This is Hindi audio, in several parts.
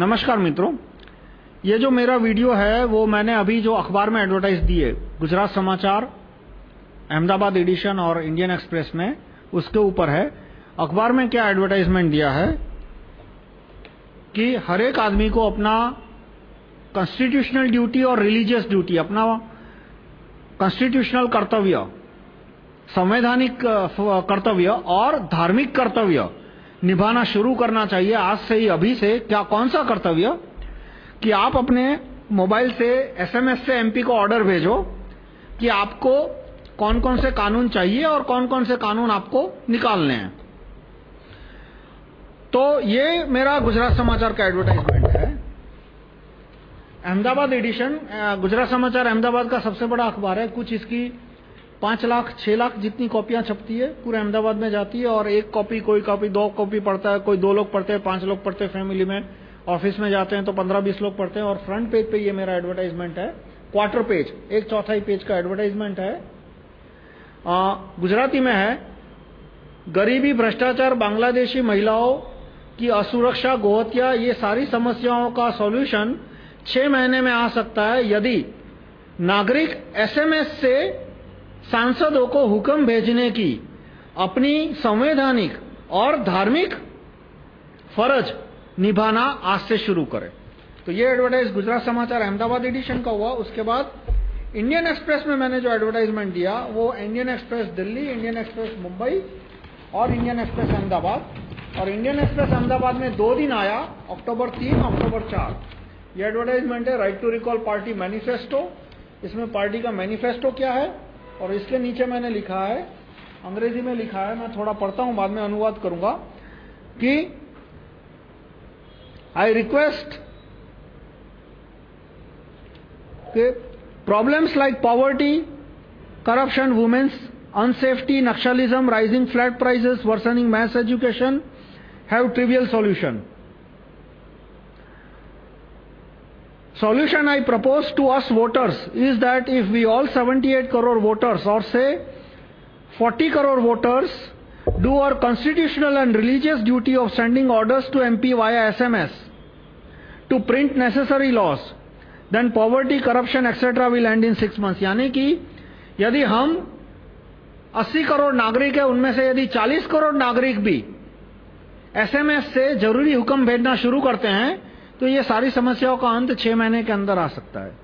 नमस्कार मित्रों। ये जो मेरा वीडियो है, वो मैंने अभी जो अखबार में एडवर्टाइज दी है गुजरात समाचार, अहमदाबाद एडिशन और इंडियन एक्सप्रेस में, उसके ऊपर है। अखबार में क्या एडवर्टाइजमेंट दिया है? कि हर एक आदमी को अपना कॉन्स्टिट्यूशनल ड्यूटी और रिलीजियस ड्यूटी अपना कॉन्स्टिट्यूशनल कर्तव्य, संवैधानिक कर्तव्य और धार्मिक कर्तव्य निभाना शुरू करना चाहिए। आज से ही अभी से क्या, कौन सा कर्तव्य? कि आप अपने मोबाइल से, एसएमएस से एमपी को ऑर्डर भेजो कि आपको कौन कौन से कानून चाहिए और कौन कौन से कानून आपको निकालने हैं। तो ये मेरा गुजरात समाचार का एडवर्टाइजमेंट है। अहमदाबाद एडिशन गुजरात समाचार अहमदाबाद का सबसे बड़ा अखबार है। कुछ इसकी पाँच लाख छह लाख जितनी कॉपियाँ छपती है पूरे अहमदाबाद में जाती है और एक कॉपी कोई कॉपी दो कॉपी पढ़ता है कोई दो लोग पढ़ते हैं पाँच लोग पढ़ते हैं फैमिली में ऑफ़िस में जाते हैं तो पंद्रह बीस लोग पढ़ते हैं और फ्रंट पेज पे ये मेरा एडवर्टाइजमेंट है क्वार्टर पेज एक चौथाई पेज का एडवर्टाइजमेंट है। आ, गुजराती में है गरीबी भ्रष्टाचार बांग्लादेशी महिलाओं की असुरक्षा गोहत्या ये सारी समस्याओं का सॉल्यूशन छह महीने में आ सकता है यदि नागरिक एसएमएस से सांसदों को हुक्म भेजने की अपनी संवैधानिक और धार्मिक फ़र्ज़ निभाना आज से शुरू करें। तो ये एडवर्टाइज गुजरात समाचार अहमदाबाद एडिशन का हुआ। उसके बाद इंडियन एक्सप्रेस में मैंने जो एडवर्टाइजमेंट दिया, वो Indian Express Delhi Indian Express Mumbai और इंडियन एक्सप्रेस अहमदाबाद। और इंडियन एक्सप्रेस अहमदाबाद में दो दिन आया अक्टूबर तीन अक्टूबर चार। ये एडवर्टाइजमेंट है right to recall party manifesto इसमें पार्टी का मैनिफेस्टो क्या है? और इसके नीचे मैंने लिखा है, अंग्रेज़ी में लिखा है, मैं थोड़ा पढ़ता हूँ, बाद में अनुवाद करूँगा, कि आई रिक्वेस्ट कि problems like poverty corruption women's unsafety naxalism rising flat prices worsening mass education have trivial solution Solution I propose to us voters is that if we all 78 crore voters or say 40 crore voters do our constitutional and religious duty of sending orders to MP via SMS to print necessary laws then poverty, corruption, etc. will end in six months. यानी कि यदि हम 80 करोड़ नागरिक है उनमें से यदि 40 करोड़ नागरिक भी एसएमएस से ज़रूरी हुक्म भेजना शुरू करते हैं तो ये सारी समस्याओं का अंत छह महीने के अंदर आ सकता है।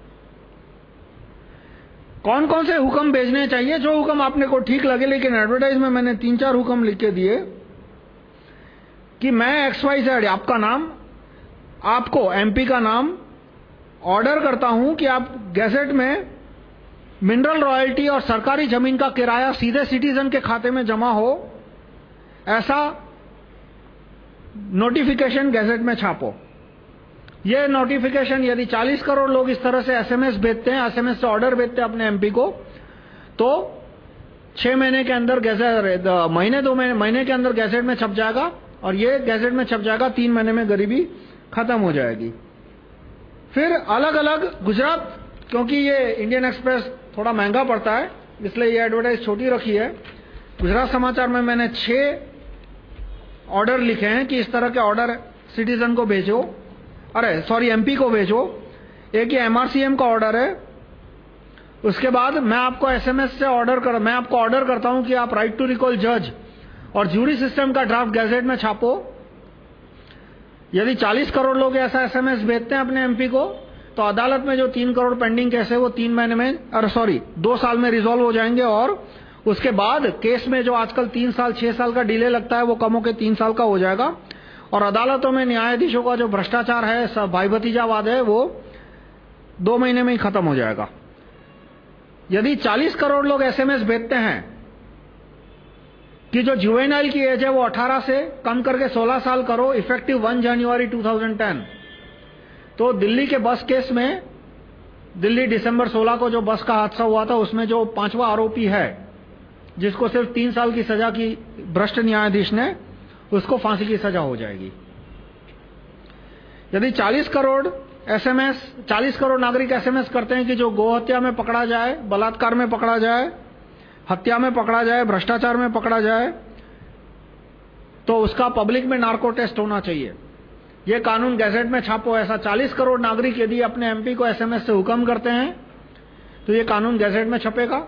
कौन कौन से हुक्म भेजने चाहिए? जो हुक्म आपने को ठीक लगे, लेकिन एडवर्टाइज में मैंने तीन चार हुक्म लिख के दिए कि मैं एक्स वाई जेड आपका नाम, आपको एमपी का नाम ऑर्डर करता हूँ कि आप गैजेट में मिनरल रॉयल्टी और सरकारी ज़मीन का किराया सीधे सिटीजन के खाते में जमा हो, ऐसा नोटिफिकेशन गैजेट में छापो। ये नोटिफिकेशन यदि 40 करोड़ लोग इस तरह से एसएमएस भेजते हैं एसएमएस से ऑर्डर भेजते हैं अपने एमपी को तो छह महीने के अंदर गैजेट महीने, दो महीने महीने के अंदर गैजेट में छप जाएगा, और ये गैजेट में छप जाएगा, तीन महीने में गरीबी खत्म हो जाएगी। फिर अलग अलग गुजरात, क्योंकि ये इंडियन एक्सप्रेस थोड़ा महँगा पड़ता है, इसलिए ये एडवर्टाइज छोटी रखी है। गुजरात समाचार में मैंने छह ऑर्डर लिखे हैं कि इस तरह के ऑर्डर सिटीजन को भेजो। अरे सॉरी एमपी को भेजो। एक ये एमआरसीएम का ऑर्डर है। उसके बाद मैं आपको एसएमएस से ऑर्डर कर, मैं आपको ऑर्डर करता हूँ कि आप राइट टू रिकॉल जज और ज्यूरी सिस्टम का ड्राफ्ट गैजेट में छापो। यदि 40 करोड़ लोग ऐसा एसएमएस भेजते हैं अपने एमपी को तो अदालत में जो तीन करोड़ पेंडिंग केस है, वो तीन महीने में, अरे सॉरी दो साल में रिजोल्व हो जाएँगे और उसके बाद केस में जो आजकल तीन साल, छह साल का डिले लगता है, वो कम होकर तीन साल का हो जाएगा। और अदालतों में न्यायाधीशों का जो भ्रष्टाचार है सब भाई भतीजावाद है, वो दो महीने में ही खत्म हो जाएगा। यदि 40 करोड़ लोग एसएमएस भेजते हैं, कि जो जुवेनाइल की एज है, वो 18 से कम करके 16 साल करो इफ़ेक्टिव 1 जनवरी 2010 तो दिल्ली के बस केस में, दिल्ली दिसंबर 16 को जो बस का हादसा हुआ था, उसमें जो पांचवा आरोपी है, जिसको सिर्फ़ तीन साल की सजा की भ्रष्ट न्यायाधीश ने उसको फांसी की सजा हो जाएगी। यदि 40 करोड़ एसएमएस 40 करोड़ नागरिक एसएमएस करते हैं कि जो गोहत्या में पकड़ा जाए, बलात्कार में पकड़ा जाए, हत्या में पकड़ा जाए, भ्रष्टाचार में पकड़ा जाए तो उसका पब्लिक में नार्को टेस्ट होना चाहिए। ये कानून गैजेट में छापो। ऐसा 40 करोड़ नागरिक यदि अपने एमपी को एसएमएस से हुक्म करते हैं तो ये कानून गैजेट में छपेगा।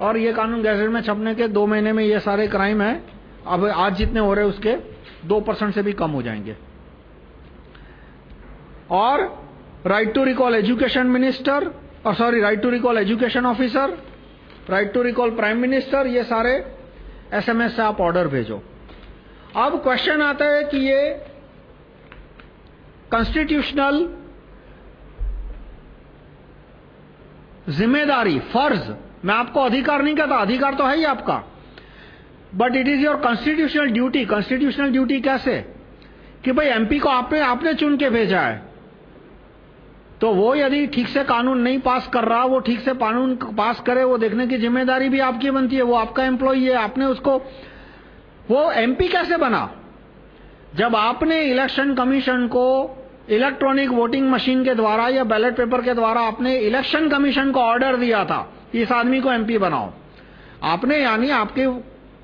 और ये कानून गैजेट में छपने के दो महीने में ये सारे क्राइम है। अब आज जितने हो रहे उसके दो परसेंट से भी कम हो जाएँगे। और right to recall education minister और sorry right to recall education officer right to recall prime minister ये सारे एसएमएस से आप ऑर्डर भेजो। अब क्वेश्चन आता है कि ये कॉन्स्टिट्यूशनल ज़िम्मेदारी, फ़र्ज़, मैं आपको अधिकार नहीं कहता, अधिकार तो है ही आपका। But it is your constitutional duty constitutional duty कैसे? कि भाई एमपी को आपने आपने चुन के भेजा है। तो वो यदि ठीक से कानून नहीं पास कर रहा, वो ठीक से कानून पास करे, वो देखने की ज़िम्मेदारी भी आपकी बनती है, वो आपका एम्प्लॉई है, आपने उसको, वो एमपी कैसे बना? जब आपने इलेक्शन कमीशन को इलेक्ट्रॉनिक वोटिंग मशीन के द्वारा या बैलेट पेपर के द्वारा आपने इलेक्शन कमीशन को ऑर्डर दिया था, इस आदमी को एमपी बनाओ। आपने यानी आपके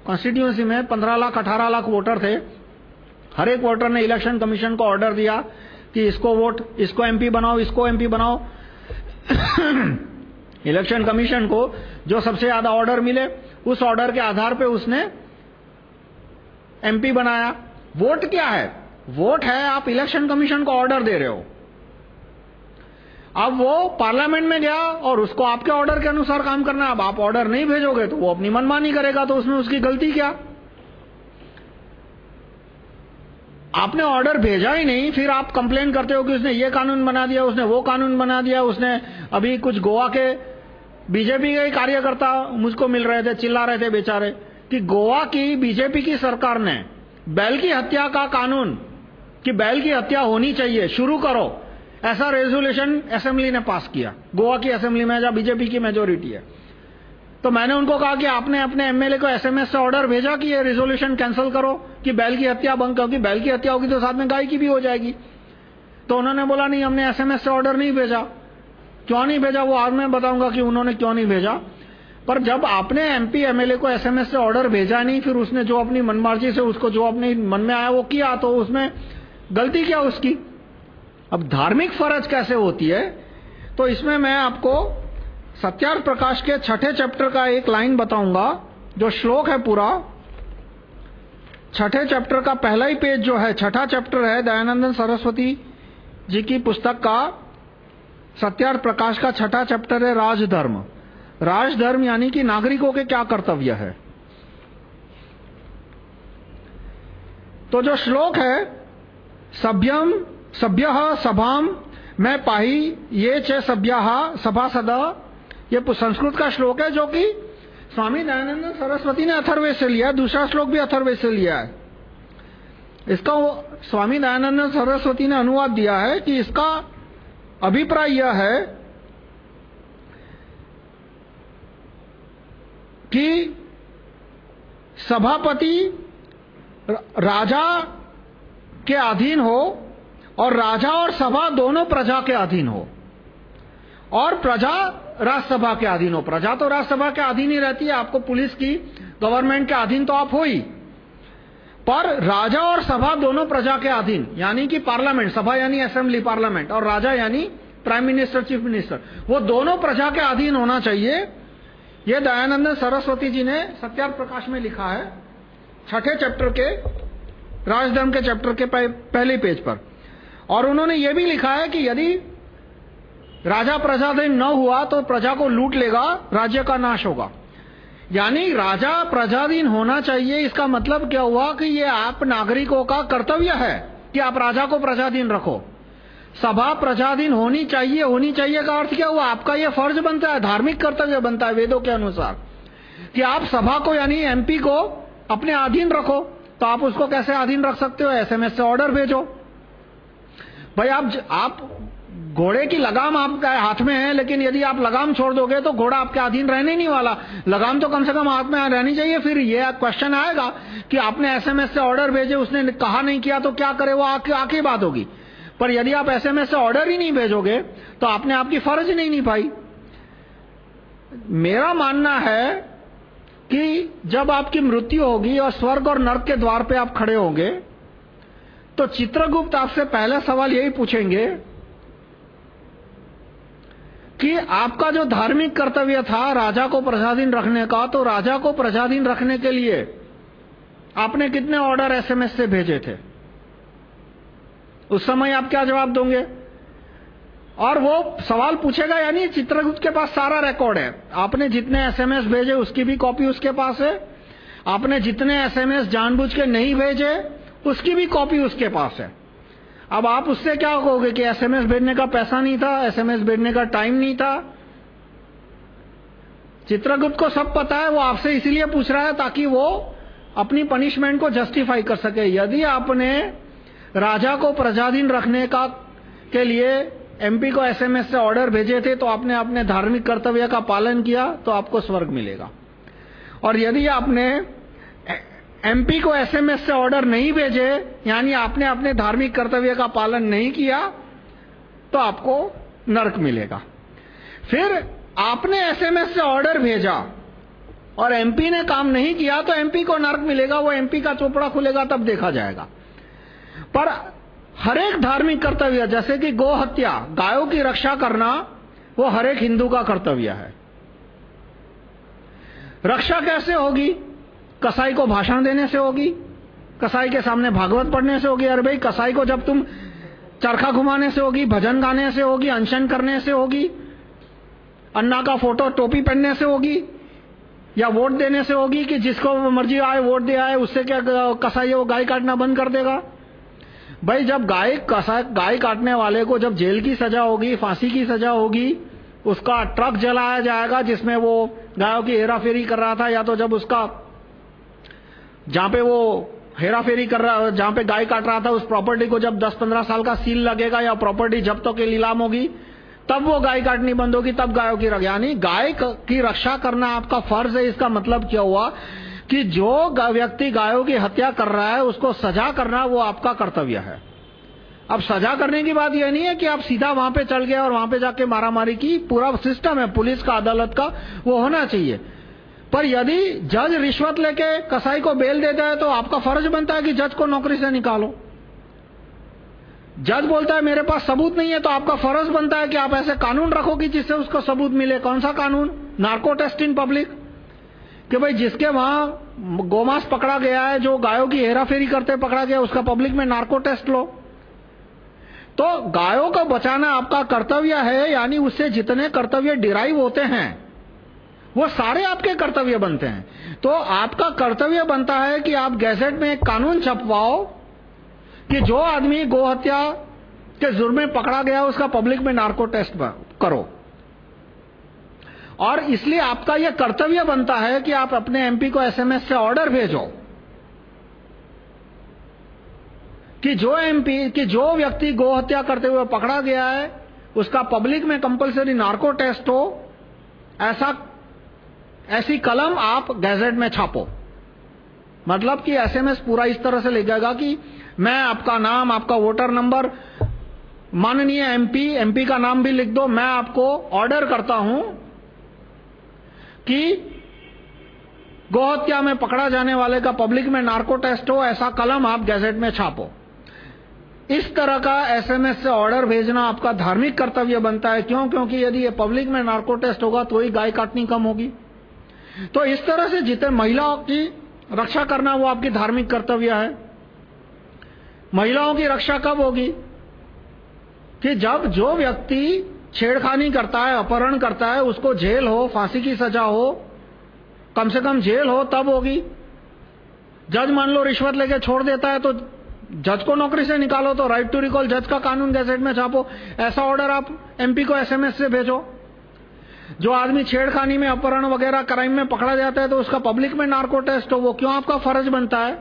कॉन्स्टिट्यूंसी में 15 लाख 18 लाख वोटर थे। हर एक वोटर ने इलेक्शन कमीशन को ऑर्डर दिया कि इसको वोट इसको एमपी बनाओ, इसको एमपी बनाओ। इलेक्शन कमीशन को जो सबसे ज़्यादा ऑर्डर मिले, उस ऑर्डर के आधार पे उसने एमपी बनाया। वोट क्या है? वोट है, आप इलेक्शन कमीशन को ऑर्डर दे रहे हो। अब वो पार्लियामेंट में गया और उसको आपके ऑर्डर के अनुसार काम करना है। अब आप ऑर्डर नहीं भेजोगे तो वो अपनी मनमानी करेगा तो उसमें उसकी गलती क्या? आपने ऑर्डर भेजा ही नहीं, फिर आप कंप्लेन करते हो कि उसने ये कानून बना दिया, उसने वो कानून बना दिया, उसने अभी कुछ गोवा के बीजेपी के कार्यकर्ता मुझको मिल रहे थे, चिल्ला रहे थे बेचारे, कि गोवा की बीजेपी की सरकार ने बैल की हत्या का कानून, कि बैल की हत्या होनी चाहिए, शुरू करो। ऐसा रेजोल्यूशन असेंबली ने पास किया। गोवा की असेंबली में जहाँ बीजेपी की मेजोरिटी है। तो मैंने उनको कहा कि आपने अपने एमएलए को एसएमएस से ऑर्डर भेजा कि ये रेजोल्यूशन कैंसिल करो, कि बैल की हत्या बंद क्योंकि बैल की हत्या होगी तो साथ में गाय की भी हो जाएगी। तो उन्होंने बोला, नहीं, हमने एसएमएस से ऑर्डर नहीं भेजा। क्यों नहीं भेजा? वो आज मैं बताऊँगा कि उन्होंने क्यों नहीं भेजा। पर जब आपने एमपी एमएलए को एसएमएस से ऑर्डर भेजा नहीं, फिर उसने जो अपनी मनमर्जी से उसको जो अपने मन में आया वो किया तो उसमें गलती क्या उसकी? अब धार्मिक फ़र्ज़ कैसे होती है? तो इसमें मैं आपको सत्यार्थ प्रकाश के छठे चैप्टर का एक लाइन बताऊँगा, जो श्लोक है पूरा। छठे चैप्टर का पहला ही पेज जो है, छठा चैप्टर है दयानंदन सरस्वती जी की पुस्तक का सत्यार्थ प्रकाश का छठा चैप्टर है राजधर्म। राजधर्म यानी कि नागरिकों के क्या कर्तव्य है? तो जो श्लोक है, सभ्यम सभ्य सभाम मैं पाही, ये च सभ्या सभासद ये संस्कृत का श्लोक है जो कि स्वामी दयानंद सरस्वती ने अथर्वे से लिया दूसरा श्लोक भी अथर्वे से लिया है। इसका स्वामी दयानंद सरस्वती ने अनुवाद दिया है कि इसका अभिप्राय यह है कि सभापति राजा के अधीन हो और राजा और सभा दोनों प्रजा के अधीन हो। और प्रजा राज्यसभा के अधीन हो। प्रजा तो राज्यसभा के अधीन ही रहती है। आपको पुलिस की गवर्नमेंट के अधीन तो आप हो ही। पर राजा और सभा दोनों प्रजा के अधीन, यानी कि पार्लियामेंट, सभा यानी असेंबली, पार्लियामेंट, और राजा यानी प्राइम मिनिस्टर, चीफ मिनिस्टर, वो दोनों प्रजा के अधीन होना चाहिए। ये दयानंद सरस्वती जी ने सत्यार्थ प्रकाश में लिखा है, छठे चैप्टर के, राजधर्म के चैप्टर के पहले पेज पर। और उन्होंने ये भी लिखा है कि यदि राजा प्रजाधीन न हुआ तो प्रजा को लूट लेगा, राज्य का नाश होगा। यानी राजा प्रजाधीन होना चाहिए, इसका मतलब क्या हुआ कि ये आप नागरिकों का कर्तव्य है कि आप राजा को प्रजाधीन रखो। सभा प्रजाधीन होनी चाहिए होनी चाहिए का अर्थ क्या हुआ? आपका ये फ़र्ज़ बनता है, धार्मिक कर्तव्य बनता है वेदों के अनुसार। कि आप सभा को, यानी एमपी को अपने अधीन रखो तो आप उसको कैसे अधीन रख सकते हो? एसएमएस से ऑर्डर भेजो। भाई, आप आप घोड़े की लगाम आपका हाथ में है, लेकिन यदि आप लगाम छोड़ दोगे तो घोड़ा आपके अधीन रहने नहीं वाला। लगाम तो कम से कम हाथ में रहनी चाहिए। फिर ये क्वेश्चन आएगा कि आपने एसएमएस से ऑर्डर भेजे, उसने कहा नहीं किया तो क्या करे? वो आके आके बात होगी। पर यदि आप एसएमएस से ऑर्डर ही नहीं भेजोगे तो आपने आपकी फ़र्ज़ नहीं निभाई मेरा मानना है कि जब आपकी मृत्यु होगी और स्वर्ग और नर्क के द्वार पे आप खड़े होंगे तो चित्रगुप्त आपसे पहला सवाल यही पूछेंगे कि आपका जो धार्मिक कर्तव्य था राजा को प्रजाधीन रखने का तो राजा को प्रजाधीन रखने के लिए आपने कितने ऑर्डर एसएमएस से भेजे थे? उस समय आप क्या जवाब दोगे? और वो सवाल पूछेगा यानी चित्रगुप्त के पास सारा रिकॉर्ड है। आपने जितने एसएमएस भेजे, उसकी भी कॉपी उसके पास है। आपने जितने एसएमएस जानबूझ के नहीं भेजे उसकी भी कॉपी उसके पास है। अब आप उससे क्या कहोगे कि एसएमएस भेजने का पैसा नहीं था, एसएमएस भेजने का टाइम नहीं था? चित्रगुप्त को सब पता है, वो आपसे इसीलिए पूछ रहा है ताकि वो अपनी पनिशमेंट को जस्टिफाई कर सके। यदि आपने राजा को प्रजाधीन रखने का, के लिए एमपी को एसएमएस से ऑर्डर भेजे थे तो आपने अपने धार्मिक कर्तव्य का पालन किया तो आपको स्वर्ग मिलेगा। और यदि आपने एमपी को एसएमएस से ऑर्डर नहीं भेजे, यानी आपने अपने धार्मिक कर्तव्य का पालन नहीं किया तो आपको नरक मिलेगा। फिर आपने एसएमएस से ऑर्डर भेजा और एमपी ने काम नहीं किया तो एमपी को नरक मिलेगा, वो एमपी का चोपड़ा खुलेगा, तब देखा जाएगा। पर हर एक धार्मिक कर्तव्य, जैसे कि गो हत्या, गायों की रक्षा करना, वो हर एक हिंदू का कर्तव्य है। रक्षा कैसे होगी? कसाई को भाषण देने से होगी? कसाई के सामने भागवत पढ़ने से होगी? अरे भाई, कसाई को जब तुम चरखा घुमाने से होगी, भजन गाने से होगी, अनशन करने से होगी, अन्ना का फ़ोटो, टोपी पहनने से होगी, या वोट देने से होगी कि जिसको मर्ज़ी आए, वोट दे आए, उससे क्या कसाई वो गाय काटना बंद कर देगा? भाई, जब गाय गाय काटने वाले को जब जेल की सजा होगी, फांसी की सजा होगी, उसका ट्रक जलाया जाएगा, जिसमें वो गायों की हेराफेरी कर रहा था, या तो जब उसका जहाँ पे वो हेरा फेरी कर रहा, जहाँ पे गाय काट रहा था, उस प्रॉपर्टी को जब 10-15 साल का सील लगेगा या प्रॉपर्टी जब्तों के नीलाम होगी, तब वो गाय काटनी बंद होगी, तब गायों की यानी गाय की रक्षा करना आपका फ़र्ज़ है, इसका मतलब क्या हुआ? कि जो व्यक्ति गायों की हत्या कर रहा है, उसको सजा करना वो आपका कर्तव्य है। अब सजा करने की बात यह नहीं है कि आप सीधा वहाँ पे चल गए और वहाँ पे जाके मारामारी की, पूरा सिस्टम है, पुलिस का, अदालत का, वो होना चाहिए। पर यदि जज रिश्वत लेके कसाई को बेल देता है तो आपका फ़र्ज़ बनता है कि जज को नौकरी से निकालो। जज बोलता है, मेरे पास सबूत नहीं है तो आपका फ़र्ज़ बनता है कि आप ऐसे कानून रखो कि जिससे उसको सबूत मिले। कौन सा कानून? Narco test in public. कि भाई जिसके वहाँ गोमांस पकड़ा गया है, जो गायों की हेराफेरी करते पकड़ा गया उसका पब्लिक में नार्को टेस्ट लो। तो गायों को बचाना आपका कर्तव्य है, यानी उससे जितने कर्तव्य डिराइव होते हैं वो सारे आपके कर्तव्य बनते हैं। तो आपका कर्तव्य बनता है कि आप गैजेट में एक कानून छपवाओ कि जो आदमी गोहत्या के जुर्म में पकड़ा गया, उसका पब्लिक में नार्को टेस्ट करो। और इसलिए आपका यह कर्तव्य बनता है कि आप अपने एमपी को एसएमएस से ऑर्डर भेजो कि जो एमपी, कि जो व्यक्ति गोहत्या करते हुए पकड़ा गया है, उसका पब्लिक में कंपलसरी नार्को टेस्ट हो। ऐसा ऐसी कलम आप गैजेट में छापो। मतलब कि एसएमएस पूरा इस तरह से लिखेगा कि मैं आपका नाम, आपका वोटर नंबर, माननीय एमपी एमपी का नाम भी लिख दो, मैं आपको ऑर्डर करता हूँ कि गोहत्या में पकड़ा जाने वाले का पब्लिक में नार्को टेस्ट हो, ऐसा कलम आप गैजेट में छापो। इस तरह का एसएमएस से ऑर्डर भेजना आपका धार्मिक कर्तव्य बनता है। क्यों? क्योंकि यदि ये पब्लिक में नार्को टेस्ट होगा तो ही गाय काटनी कम होगी। तो इस तरह से जितने महिलाओं की रक्षा करना वो आपकी धार्मिक कर्तव्य है। महिलाओं की रक्षा कब होगी? कि जब जो व्यक्ति छेड़खानी करता है, अपहरण करता है, उसको जेल हो, फांसी की सजा हो, कम से कम जेल हो, तब होगी। जज मान लो रिश्वत लेके छोड़ देता है तो जज को नौकरी से निकालो तो राइट टू रिकॉल जज का कानून गैजेट में छापो। ऐसा ऑर्डर आप एमपी को एसएमएस से भेजो। जो आदमी छेड़खानी में, अपहरण वगैरह क्राइम में पकड़ा जाता है तो उसका पब्लिक में नार्को टेस्ट हो, वो क्यों आपका फ़र्ज़ बनता है?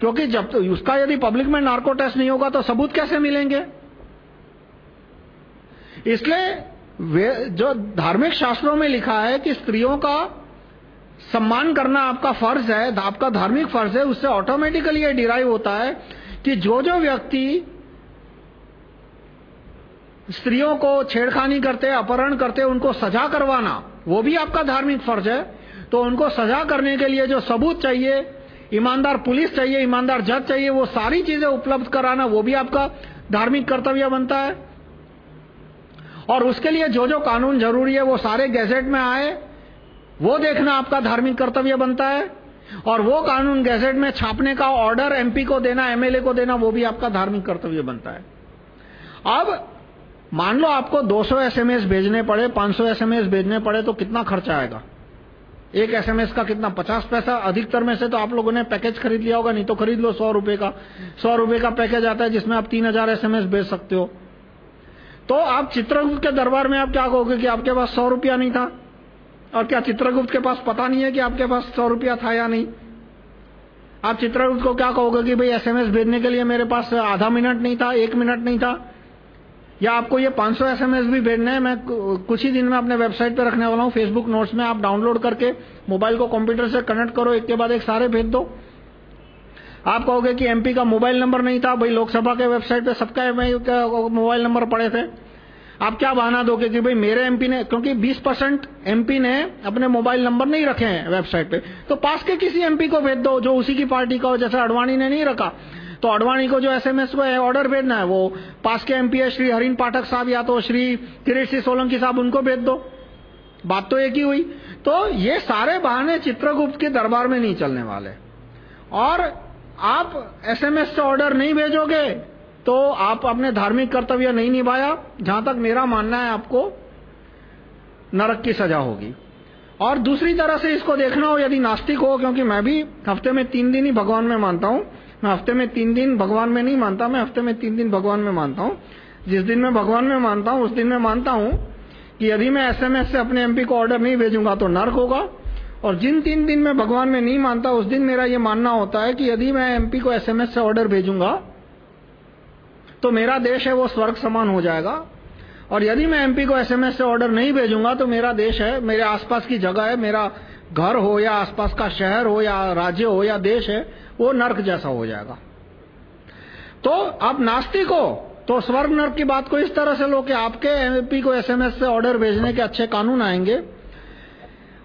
क्योंकि जब तो उसका यदि पब्लिक में नार्को टेस्ट नहीं होगा तो सबूत कैसे मिलेंगे? इसलिए जो धार्मिक शास्त्रों में लिखा है कि स्त्रियों का सम्मान करना आपका फ़र्ज़ है, आपका धार्मिक फ़र्ज़ है, उससे ऑटोमेटिकली ये डिराइव होता है कि जो जो व्यक्ति स्त्रियों को छेड़खानी करते, अपहरण करते, उनको सजा करवाना, वो भी आपका धार्मिक फ़र्ज़ है। तो उनको सजा करने के लिए जो सबूत चाहिए, ईमानदार पुलिस चाहिए, ईमानदार जज चाहिए, वो सारी चीज़ें उपलब्ध कराना, वो भी आपका धार्मिक कर्तव्य बनता है। और उसके लिए जो जो कानून ज़रूरी है, वो सारे गैजेट में आए, वो देखना आपका धार्मिक कर्तव्य बनता है। और वो कानून गैजेट में छापने का ऑर्डर एमपी को देना एमएलए को देना, वो भी आपका धार्मिक कर्तव्य बनता है। अब मान लो आपको 200 एसएमएस भेजने पड़े 500 एसएमएस भेजने पड़े तो कितना खर्चा आएगा? एक एसएमएस का कितना? 50 पैसा? अधिकतर में से तो आप लोगों ने पैकेज खरीद लिया होगा, नहीं तो खरीद लो सौ रुपए का। सौ रुपए का पैकेज आता है जिसमें आप 3000 एसएमएस भेज सकते हो। तो आप चित्रगुप्त के दरबार में आप क्या कहोगे कि आपके पास सौ रुपया नहीं था? और क्या चित्रगुप्त के पास पता नहीं है कि आपके पास सौ रुपया था या नहीं? आप चित्रगुप्त को क्या कहोगे कि भाई एसएमएस भेजने के लिए मेरे पास आधा मिनट नहीं था, एक मिनट नहीं था? या आपको ये 500 एसएमएस भी भेजने हैं, मैं कुछ ही दिन में अपने वेबसाइट पे रखने वाला हूँ फेसबुक नोट्स में आप डाउनलोड करके मोबाइल को कंप्यूटर से कनेक्ट करो, एक के बाद एक सारे भेज दो। आप कहोगे कि एमपी का मोबाइल नंबर नहीं था, भाई लोकसभा के वेबसाइट पे सबका मोबाइल नंबर पड़े थे। आप क्या बहाना दोगे कि भाई मेरे एमपी ने, क्योंकि 20 परसेंट एमपी ने अपने मोबाइल नंबर नहीं रखे हैं वेबसाइट पे। तो पास के किसी एमपी को भेज दो, जो उसी की पार्टी का हो, जैसे अडवाणी ने नहीं रखा। तो अडवाणी को जो एसएमएस को ऑर्डर भेजना है, वो पास के एमपी है श्री हरिन पाठक साहब या तो श्री किरीट सिंह सोलंकी साहब उनको भेज दो। बात तो एक ही हुई। तो ये सारे बहाने चित्रगुप्त के दरबार में नहीं चलने वाले। और आप एसएमएस से ऑर्डर नहीं भेजोगे तो आप अपने धार्मिक कर्तव्य नहीं निभाया, जहाँ तक मेरा मानना है आपको, नरक की सजा होगी। और दूसरी तरह से इसको देखना हो, यदि नास्तिक हो, क्योंकि मैं भी हफ़्ते में तीन दिन ही भगवान में मानता हूँ मैं हफ़्ते में तीन दिन भगवान में नहीं मानता, मैं हफ़्ते में तीन दिन भगवान में मानता हूँ। जिस दिन मैं भगवान में मानता हूँ, उस दिन मैं मानता हूँ कि यदि मैं एसएमएस से अपने एमपी को ऑर्डर नहीं भेजूँगा तो नर्क होगा। और जिन तीन दिन में भगवान में नहीं मानता, उस दिन मेरा ये मानना होता है कि यदि मैं एमपी को एसएमएस से ऑर्डर भेजूँगा तो मेरा देश है, वो स्वर्ग समान हो जाएगा। और यदि मैं एमपी को एसएमएस से ऑर्डर नहीं भेजूँगा तो मेरा देश है, मेरे आसपास की जगह है, मेरा घर हो या आसपास का शहर हो या राज्य हो या देश है वो नर्क जैसा हो जाएगा। तो आप नास्तिक हो तो स्वर्ग नर्क की बात को इस तरह से लो कि आपके एमपी को एसएमएस से ऑर्डर भेजने के अच्छे कानून आएँगे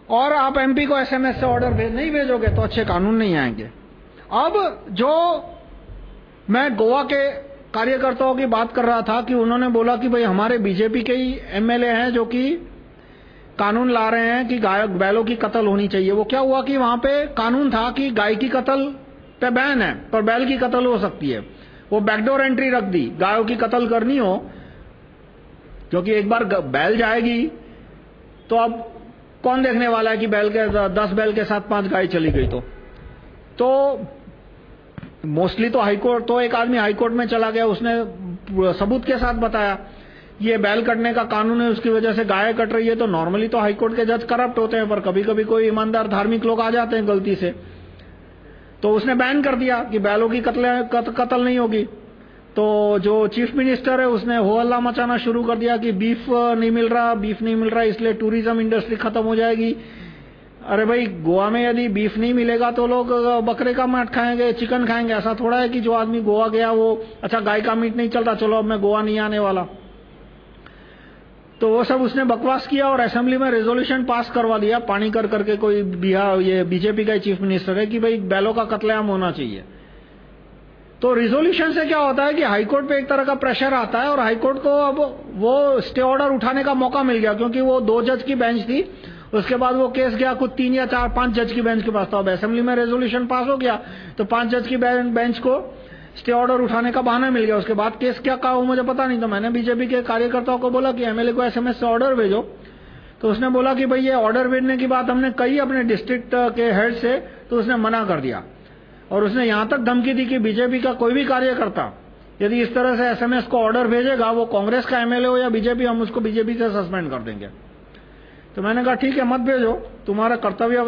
और आप एमपी को एसएमएस से ऑर्डर भेज नहीं भेजोगे तो अच्छे कानून नहीं आएँगे। अब जो मैं गोवा के कार्यकर्ताओं की बात कर रहा था कि उन्होंने बोला कि भाई हमारे बीजेपी के ही एमएलए हैं जो कि कानून ला रहे हैं कि गाय बैलों की कत्ल होनी चाहिए। वो क्या हुआ कि वहाँ पे कानून था कि गाय की कत्ल पे बैन है, पर बैल की कत्ल हो सकती है। वो बैकडोर एंट्री रख दी, गायों की कत्ल करनी हो, क्योंकि एक बार बैल जाएगी तो अब कौन देखने वाला है कि बैल के दस बैल के साथ पाँच गाय चली गई तो? तो मोस्टली तो हाईकोर्ट तो एक आदमी हाईकोर्ट में चला गया, उसने सबूत के साथ बताया। ये बैल कटने का कानून है, उसकी वजह से गाय कट रही है तो नॉर्मली तो हाईकोर्ट के जज करप्ट होते हैं, पर कभी कभी कोई ईमानदार धार्मिक लोग आ जाते हैं गलती से। तो उसने बैन कर दिया कि बैलों की कत्ल कत्ल नहीं होगी। तो जो चीफ मिनिस्टर है, उसने हो हल्ला मचाना शुरू कर दिया कि बीफ नहीं मिल रहा, बीफ नहीं मिल रहा, इसलिए टूरिज़्म इंडस्ट्री खत्म हो जाएगी। अरे भाई, गोवा में यदि बीफ नहीं मिलेगा तो लोग बकरे का मीट खाएँगे, चिकन खाएँगे। ऐसा थोड़ा है कि जो आदमी गोवा गया, वो अच्छा गाय का मीट नहीं चलता, चलो अब मैं गोवा नहीं आने वाला। तो वो सब उसने बकवास किया और असेंबली में रेजोल्यूशन पास करवा दिया। पानी कर करके कोई बिहार ये बीजेपी का चीफ मिनिस्टर है कि भाई बैलों का कत्लेआम होना चाहिए। तो रिजोल्यूशन से क्या होता है कि हाईकोर्ट पे एक तरह का प्रेशर आता है और हाईकोर्ट को अब वो स्टे ऑर्डर उठाने का मौका मिल गया, क्योंकि वो दो जज की बेंच थी। उसके बाद वो केस गया, कुछ तीन या चार, पाँच जज की बेंच के पास। तो अब असेंबली में रेजोल्यूशन पास हो गया तो पाँच जज की बेंच को स्टे ऑर्डर उठाने का बहाना मिल गया। उसके बाद केस क्या कहा वो मुझे पता नहीं। तो मैंने बीजेपी के कार्यकर्ताओं को बोला कि एमएलए को एसएमएस से ऑर्डर भेजो। तो उसने बोला कि भाई ये ऑर्डर भेजने की बात हमने कही अपने डिस्ट्रिक्ट के हेड से तो उसने मना कर दिया। और उसने यहाँ तक धमकी दी कि बीजेपी का कोई भी कार्यकर्ता यदि इस तरह से एसएमएस को ऑर्डर भेजेगा वो कांग्रेस का एमएलए हो या बीजेपी हम उसको बीजेपी से सस्पेंड कर देंगे। तो मैंने कहा ठीक है मत भेजो। तुम्हारा कर्तव्य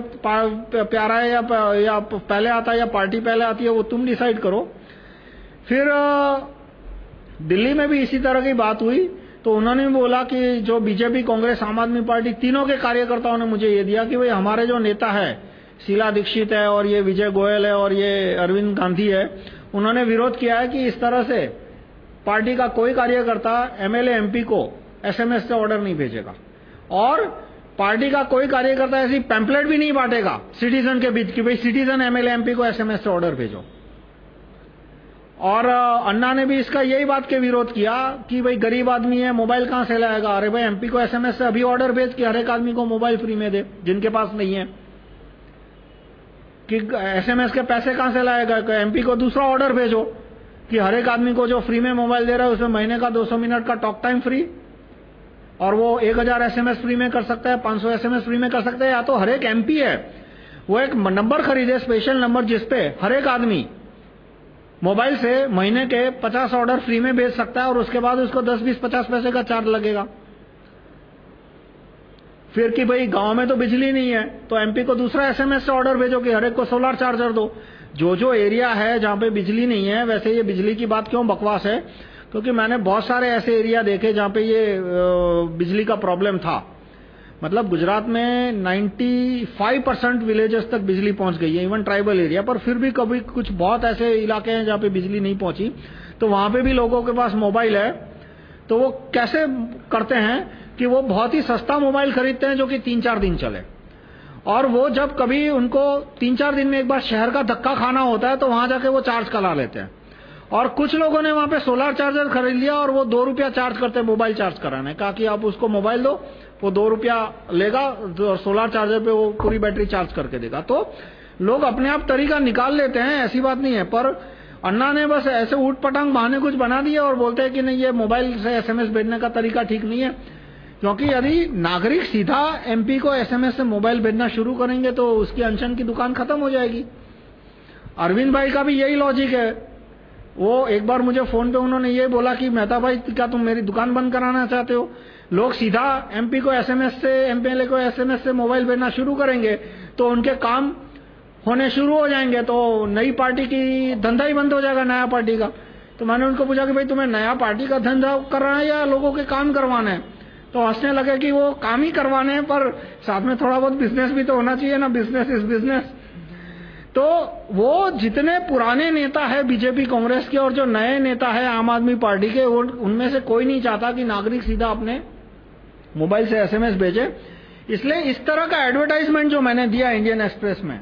प्यारा है या, या पहले आता है या पार्टी पहले आती है वो तुम डिसाइड करो। फिर दिल्ली में भी इसी तरह की बात हुई तो उन्होंने भी बोला कि जो बीजेपी, कांग्रेस, आम आदमी पार्टी तीनों के कार्यकर्ताओं ने मुझे ये दिया कि भाई हमारे जो नेता है, शीला दीक्षित है और ये विजय गोयल है और ये अरविंद गांधी है, उन्होंने विरोध किया है कि इस तरह से पार्टी का कोई कार्यकर्ता, एमएलए, एमपी को एसएमएस से ऑर्डर नहीं भेजेगा। और पार्टी का कोई कार्यकर्ता ऐसी पैम्पलेट भी नहीं बांटेगा सिटीजन के बीच कि भाई सिटीजन, एमएलए, एमपी को एसएमएस से ऑर्डर भेजो। और अन्ना ने भी इसका यही बात के विरोध किया कि भाई गरीब आदमी है, मोबाइल कहाँ से लाएगा? अरे भाई एमपी को एसएमएस से अभी ऑर्डर भेज के हर एक आदमी को मोबाइल फ्री में दे, जिनके पास नहीं है। कि एसएमएस के पैसे कहाँ से लाएगा? एमपी को दूसरा ऑर्डर भेजो कि हर एक आदमी को जो फ्री में मोबाइल दे रहा है, उसमें महीने का 200 मिनट का टॉक टाइम फ्री और वो 1000 एसएमएस फ्री में कर सकता है 500 एसएमएस फ्री में कर सकता है, या तो हर एक एमपी है। वो एक नंबर खरीदे स्पेशल नंबर जिसपे हर एक आदमी मोबाइल से महीने के 50 ऑर्डर फ्री में भेज सकता है और उसके बाद उसको 10, 20, 50 पैसे का चार्ज लगेगा। फिर कि भाई गाँव में तो बिजली नहीं है तो एमपी को दूसरा एसएमएस से ऑर्डर भेजो कि हर एक को सोलर चार्जर दो। जो जो एरिया है जहाँ पे बिजली नहीं है वैसे ये बिजली की बात क्यों बकवास है? क्योंकि मैंने बहुत सारे ऐसे एरिया देखे जहाँ पे ये बिजली का प्रॉब्लम था। मतलब गुजरात में 95 परसेंट विलेजेस तक बिजली पहुँच गई है इवन ट्राइबल एरिया पर। फिर भी कभी कुछ बहुत ऐसे इलाके हैं जहाँ पे बिजली नहीं पहुँची। तो वहाँ पे भी लोगों के पास मोबाइल है। तो वो कैसे करते हैं कि वो बहुत ही सस्ता मोबाइल खरीदते हैं जो कि तीन चार दिन चले। और वो जब कभी उनको तीन चार दिन में एक बार शहर का धक्का खाना होता है तो वहाँ जाके वो चार्ज करा लेते हैं। और कुछ लोगों ने वहाँ पे सोलर चार्जर खरीद लिया और वो दो रुपया चार्ज करते हैं मोबाइल चार्ज कराने कहा कि आप उसको मोबाइल दो। वो दो रुपया लेगा और सोलर चार्जर पे वो पूरी बैटरी चार्ज करके देगा। तो लोग अपने आप तरीका निकाल लेते हैं, ऐसी बात नहीं है, पर अन्ना ने बस ऐसे ऊट पटांग बहाने कुछ बना दिए और बोलते हैं कि नहीं, ये मोबाइल से एसएमएस भेजने का तरीका ठीक नहीं है। क्योंकि यदि नागरिक सीधा एमपी को एसएमएस से मोबाइल भेजना शुरू करेंगे तो उसकी अनशन की दुकान खत्म हो जाएगी। अरविंद भाई का भी यही लॉजिक है। वो एक बार मुझे फ़ोन पे उन्होंने ये बोला कि, मेहता भाई, क्या तुम मेरी दुकान बंद कराना चाहते हो? लोग सीधा एमपी को एसएमएस से एमपीएलए को एसएमएस से मोबाइल भेजना शुरू करेंगे तो उनके काम होने शुरू हो जाएँगे तो नई पार्टी की धंधा ही बंद हो जाएगा नया पार्टी का। तो मैंने उनको पूछा कि भाई, तुम्हें नया पार्टी का धंधा करना है या लोगों के काम करवाना है? तो हंसने लगे कि वो काम ही करवाने हैं, पर साथ में थोड़ा बहुत बिज़नेस भी तो होना चाहिए ना बिज़नेस इज़ बिज़नेस तो वो जितने पुराने नेता है बीजेपी कांग्रेस के और जो नए नेता है आम आदमी पार्टी के उनमें से कोई नहीं चाहता कि नागरिक सीधा अपने मोबाइल से एसएमएस भेजे। इसलिए इस तरह का एडवर्टाइजमेंट जो मैंने दिया इंडियन एक्सप्रेस में,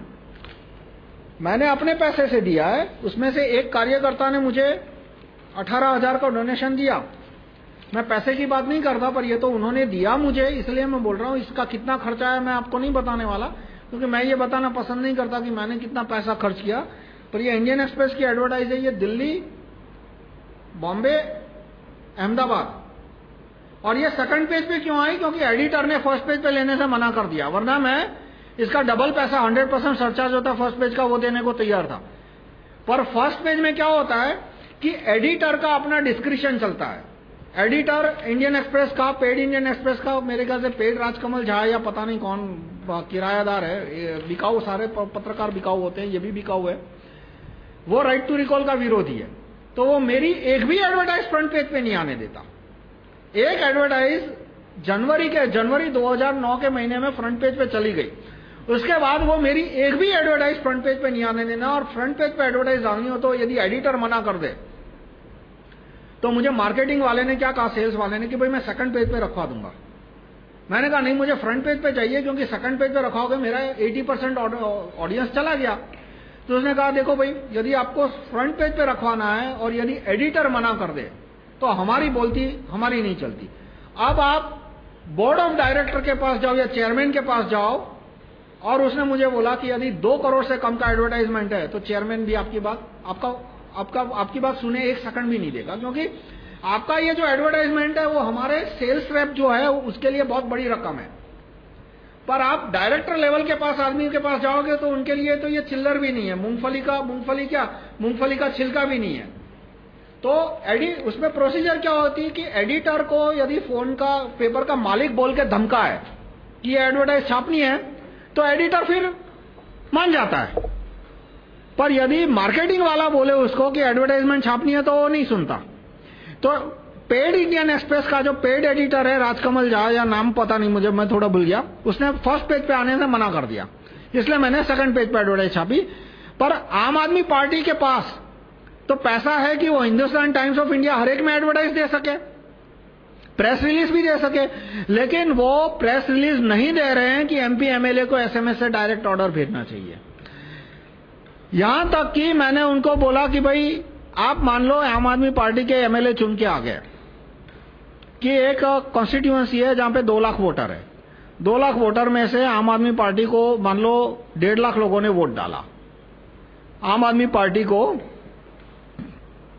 मैंने अपने पैसे से दिया है। उसमें से एक कार्यकर्ता ने मुझे अठारह हज़ार का डोनेशन दिया। मैं पैसे की बात नहीं करता, पर ये तो उन्होंने दिया मुझे, इसलिए मैं बोल रहा हूँ, इसका कितना खर्चा है मैं आपको नहीं बताने वाला, क्योंकि मैं ये बताना पसंद नहीं करता कि मैंने कितना पैसा खर्च किया। पर ये इंडियन एक्सप्रेस की एडवर्टाइज है, ये दिल्ली, बॉम्बे, अहमदाबाद। और ये सेकंड पेज पे क्यों आई? क्योंकि एडिटर ने फ़र्स्ट पेज पे लेने से मना कर दिया। वरना मैं इसका डबल पैसा 100 परसेंट सरचार्ज होता फ़र्स्ट पेज का, वो देने को तैयार था। पर फ़र्स्ट पेज में क्या होता है कि एडिटर का अपना डिस्क्रिप्शन चलता है। एडिटर इंडियन एक्सप्रेस का पेड इंडियन एक्सप्रेस का, मेरे ख्याल से पेड राजकमल झा या पता नहीं कौन किरायादार है। बिकाऊ सारे पत्रकार बिकाऊ होते हैं, ये भी बिकाऊ है। वो राइट टू रिकॉल का विरोधी है। तो वो मेरी एक भी एडवर्टाइज फ्रंट पेज पे नहीं आने देता। एक एडवर्टाइज जनवरी के जनवरी 2009 के महीने में फ्रंट पेज पे चली गई। उसके बाद वो मेरी एक भी एडवर्टाइज फ्रंट पेज पे नहीं आने देना और फ्रंट पेज पे एडवर्टाइज आनी हो तो यदि एडिटर मना कर दे तो मुझे मार्केटिंग वाले ने क्या कहा सेल्स वाले ने कि भाई मैं सेकंड पेज पे रखवा दूँगा। मैंने कहा, नहीं, मुझे फ्रंट पेज पे चाहिए क्योंकि सेकंड पेज पे रखवाओगे मेरा 80 परसेंट ऑडियंस चला गया। तो उसने कहा, देखो भाई, यदि आपको फ्रंट पेज पे रखवाना है और यदि एडिटर मना कर दे तो हमारी बोलती, हमारी नहीं चलती। अब आप बोर्ड ऑफ़ डायरेक्टर के पास जाओ या चेयरमैन के पास जाओ, और उसने मुझे बोला कि यदि दो करोड़ से कम का एडवर्टाइजमेंट है तो चेयरमैन भी आपकी बात, आपका आपका, आपकी बात सुने एक सेकंड भी नहीं देगा। क्योंकि आपका ये जो एडवर्टाइजमेंट है, वो हमारे सेल्स रेप जो है उसके लिए बहुत बड़ी रकम है। पर आप डायरेक्टर लेवल के पास, आदमी के पास जाओगे तो उनके लिए तो ये चिल्लर भी नहीं है। मूंगफली का, मूंगफली क्या? मूंगफली का छिलका भी नहीं है। तो एडि, उसमें प्रोसीजर क्या होती है कि एडिटर को यदि फ़ोन का पेपर का मालिक बोल के धमका है कि ये एडवर्टाइज छापनी है तो एडिटर फिर मान जाता है। पर यदि मार्केटिंग वाला बोले उसको कि एडवर्टाइजमेंट छापनी है तो वो नहीं सुनता। तो पेड इंडियन एक्सप्रेस का जो पेड एडिटर है, राजकमल झा या नाम पता नहीं मुझे, मैं थोड़ा भूल गया, उसने फ़र्स्ट पेज पे आने से मना कर दिया। इसलिए मैंने सेकंड पेज पे एडवर्टाइज छापी। पर आम आदमी पार्टी के पास तो पैसा है कि वो हिंदुस्तान टाइम्स ऑफ़ इंडिया हर एक में एडवर्टाइज दे सके प्रेस रिलीज़ भी दे सके, लेकिन वो प्रेस रिलीज़ नहीं दे रहे हैं कि एमपी एमएलए को एसएमएस से डायरेक्ट ऑर्डर भेजना चाहिए। यहाँ तक कि मैंने उनको बोला कि भाई, आप मान लो आम आदमी पार्टी के एमएलए चुन के आ गए, कि एक कॉन्स्टिट्यूएंसी है जहाँ पे दो लाख वोटर है। दो लाख वोटर में से आम आदमी पार्टी को मान लो डेढ़ लाख लोगों ने वोट डाला। आम आदमी पार्टी को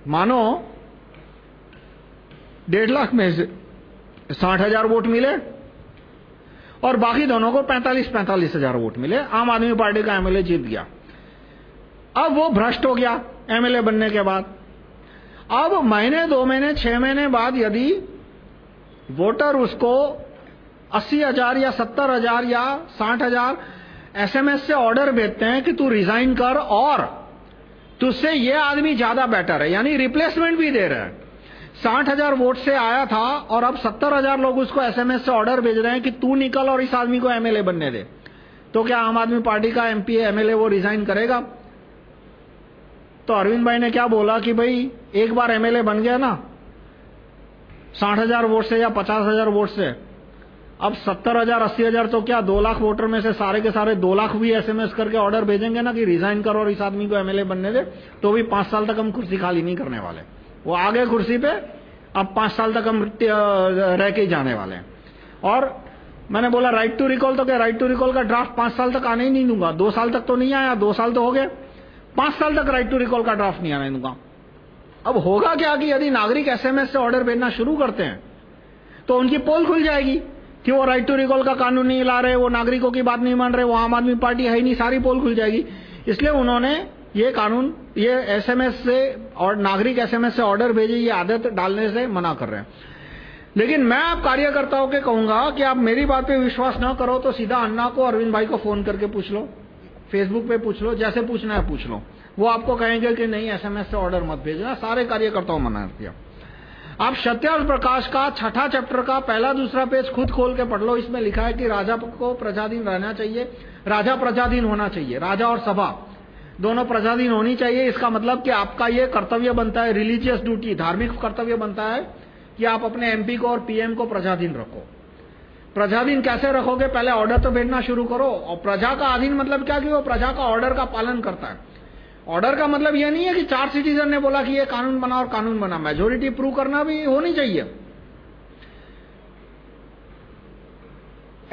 मानो, डेढ़ लाख में साठ हज़ार वोट मिले और बाकी दोनों को पैंतालीस पैंतालीस हज़ार वोट मिले। आम आदमी पार्टी का एमएलए जीत गया। अब वो भ्रष्ट हो गया एमएलए बनने के बाद। अब महीने, दो महीने, छह महीने बाद यदि वोटर उसको अस्सी हज़ार या सत्तर हज़ार या साठ हज़ार एसएमएस से ऑर्डर भेजते हैं कि तू रिजाइन कर और तुझसे ये आदमी ज़्यादा बेटर है। यानी रिप्लेसमेंट भी दे रहे हैं। साठ हज़ार वोट से आया था और अब सत्तर हज़ार लोग उसको एसएमएस से ऑर्डर भेज रहे हैं कि तू निकल और इस आदमी को एमएलए बनने दे। तो क्या आम आदमी पार्टी का एमपी एमएलए वो रिजाइन करेगा? तो अरविंद भाई ने क्या बोला कि भाई, एक बार एमएलए बन गया ना, साठ हज़ार वोट से या पचास हज़ार वोट से अब सत्तर हज़ार, अस्सी हज़ार तो क्या दो लाख वोटर में से सारे के सारे दो लाख भी एसएमएस करके ऑर्डर भेजेंगे ना कि रिजाइन करो और इस आदमी को एमएलए बनने दे तो भी पाँच साल तक हम कुर्सी खाली नहीं करने वाले। वो आ गए कुर्सी पे अब पाँच साल तक हम रह के जाने वाले हैं। और मैंने बोला राइट टू रिकॉल तो क्या राइट टू रिकॉल का ड्राफ्ट पाँच साल तक आने ही नहीं दूँगा। दो साल तक तो नहीं आया, दो साल तो हो गए। पाँच साल तक राइट टू रिकॉल का ड्राफ्ट नहीं आने दूँगा। अब होगा क्या कि यदि नागरिक एसएमएस से ऑर्डर भेजना शुरू करते हैं तो उनकी पोल खुल जाएगी। कि वो राइट टू रिकॉल का कानून नहीं ला रहे, वो नागरिकों की बात नहीं मान रहे, वो आम आदमी पार्टी है ही नहीं, सारी पोल खुल जाएगी। इसलिए उन्होंने ये कानून, ये एसएमएस से और नागरिक एसएमएस से ऑर्डर भेजे, ये आदत डालने से मना कर रहे हैं। लेकिन मैं आप कार्यकर्ताओं के कहूँगा कि आप मेरी बात पे विश्वास न करो तो सीधा अन्ना को, अरविंद भाई को फ़ोन करके पूछ लो फेसबुक पे पूछ लो, जैसे पूछना है पूछ लो। वो आपको कहेंगे कि नहीं एसएमएस से ऑर्डर मत भेजना, सारे कार्यकर्ताओं मना किया आप सत्य प्रकाश का छठा चैप्टर का पहला दूसरा पेज खुद खोल के पढ़ लो। इसमें लिखा है कि राजा को प्रजाधीन रहना चाहिए, राजा प्रजाधीन होना चाहिए, राजा और सभा दोनों प्रजाधीन होनी चाहिए। इसका मतलब कि आपका ये कर्तव्य बनता है रिलीजियस ड्यूटी धार्मिक कर्तव्य बनता है कि आप अपने एमपी को और पीएम को प्रजाधीन रखो। प्रजाधीन कैसे रखोगे? पहले ऑर्डर तो भेजना शुरू करो। और प्रजा का अधीन मतलब क्या? कि वो प्रजा का ऑर्डर का पालन करता है। ऑर्डर का मतलब यह नहीं है कि चार सिटीजन ने बोला कि ये कानून बना और कानून बना। मेजोरिटी प्रूव करना भी होनी चाहिए।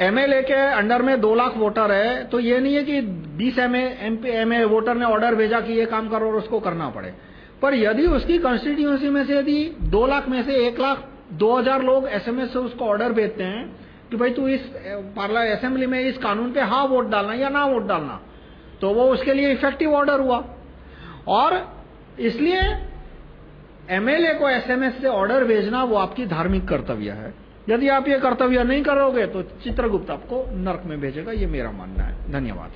एमएलए के अंडर में दो लाख वोटर है तो ये नहीं है कि बीस एमए एमपी एमए वोटर ने ऑर्डर भेजा कि ये काम करो और उसको करना पड़े। पर यदि उसकी कॉन्स्टिट्यूंसी में से यदि दो लाख में से एक लाख दो हज़ार लोग एसएमएस से उसको ऑर्डर भेजते हैं कि भाई तू इस पार्ला असेंबली में इस कानून पे हाँ वोट डालना या ना वोट डालना तो वो उसके लिए इफ़ेक्टिव ऑर्डर हुआ। और इसलिए एमएलए को एसएमएस से ऑर्डर भेजना वो आपकी धार्मिक कर्तव्य है। यदि आप ये कर्तव्य नहीं करोगे तो चित्रगुप्त आपको नरक में भेजेगा, ये मेरा मानना है। धन्यवाद।